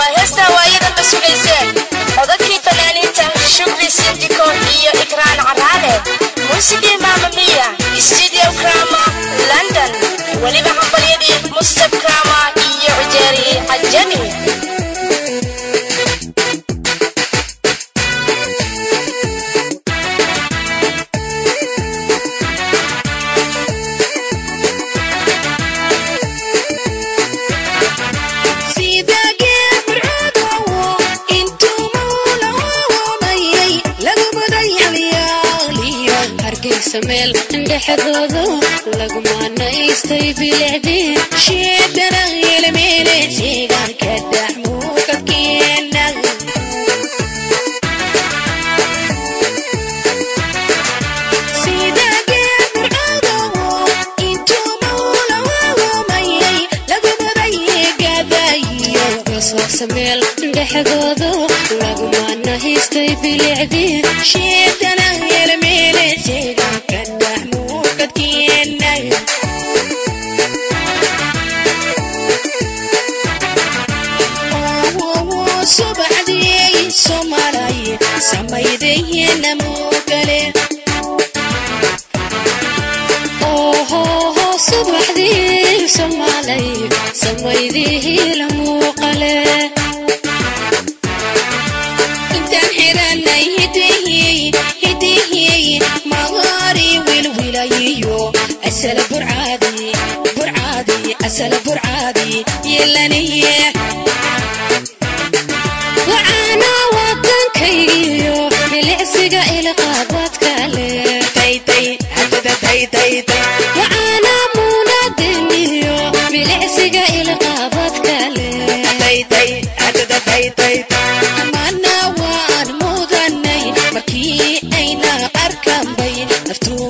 waa heestaa waayada ka sugayseen codadkii fanaaniinta shugli sindikoon iyo ikraan caraale muusigii maamami شميل عند حذوذو لقمان يستي في العدين شيب رغي الميلي شيقان كده مو فكين soo sameel dhexdoodu lagumana haystay bilicdii shiidana yelmeele sheeganka dhahmuukadkiena subaxdii somalaye samaydayena moogale ohoho subaxdii somalay samaydii hila ولييو اسال برعادي برعادي اسال برعادي يلاني وعانا وطن كيو ملئسقا إلى قادوات كالي تي تي حتى تي تي تي وعانا مونا دنيو ملئسقا إلى قادوات كالي تي تي حتى تي تي تي أمانا وان مودني مكي أين أركم بين نفتو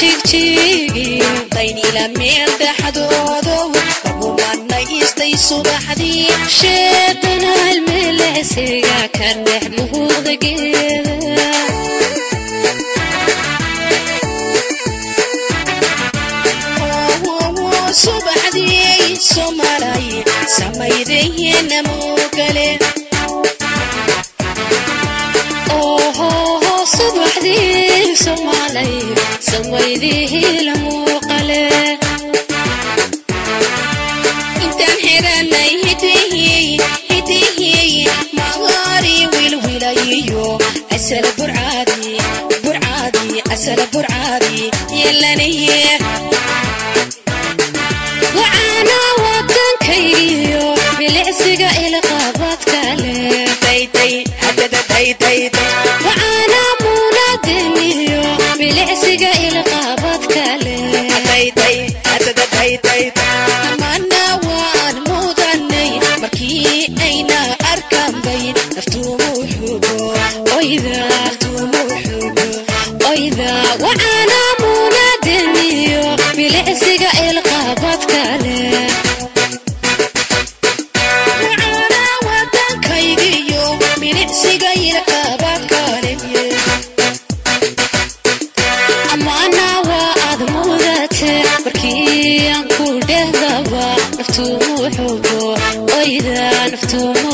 jigjiigi daynila meel daxdoodow qabumannagistay subaxdii sheedanaalmelesiga kan dhex muhuuqda geeda subaxdii somalay samaydeeyenamo سيديه لموقله انتان حيراني هتيهي هتيهي مغاري والولايو اسال برعادي برعادي اسال برعادي يلا نيه وعانا وطن كيريو بلعسقا القابات كالي تي تي حدد تي تي تي اتكالي وانا منادني بلاسق القلب وحبه وإذا نفتم